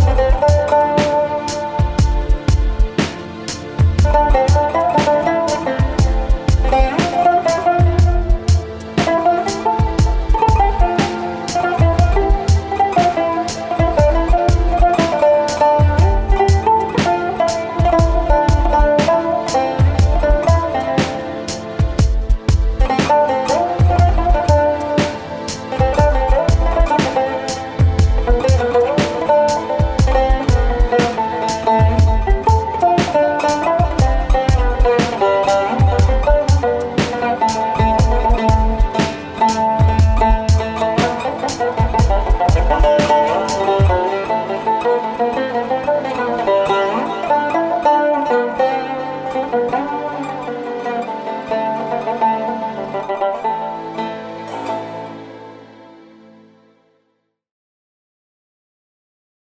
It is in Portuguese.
Música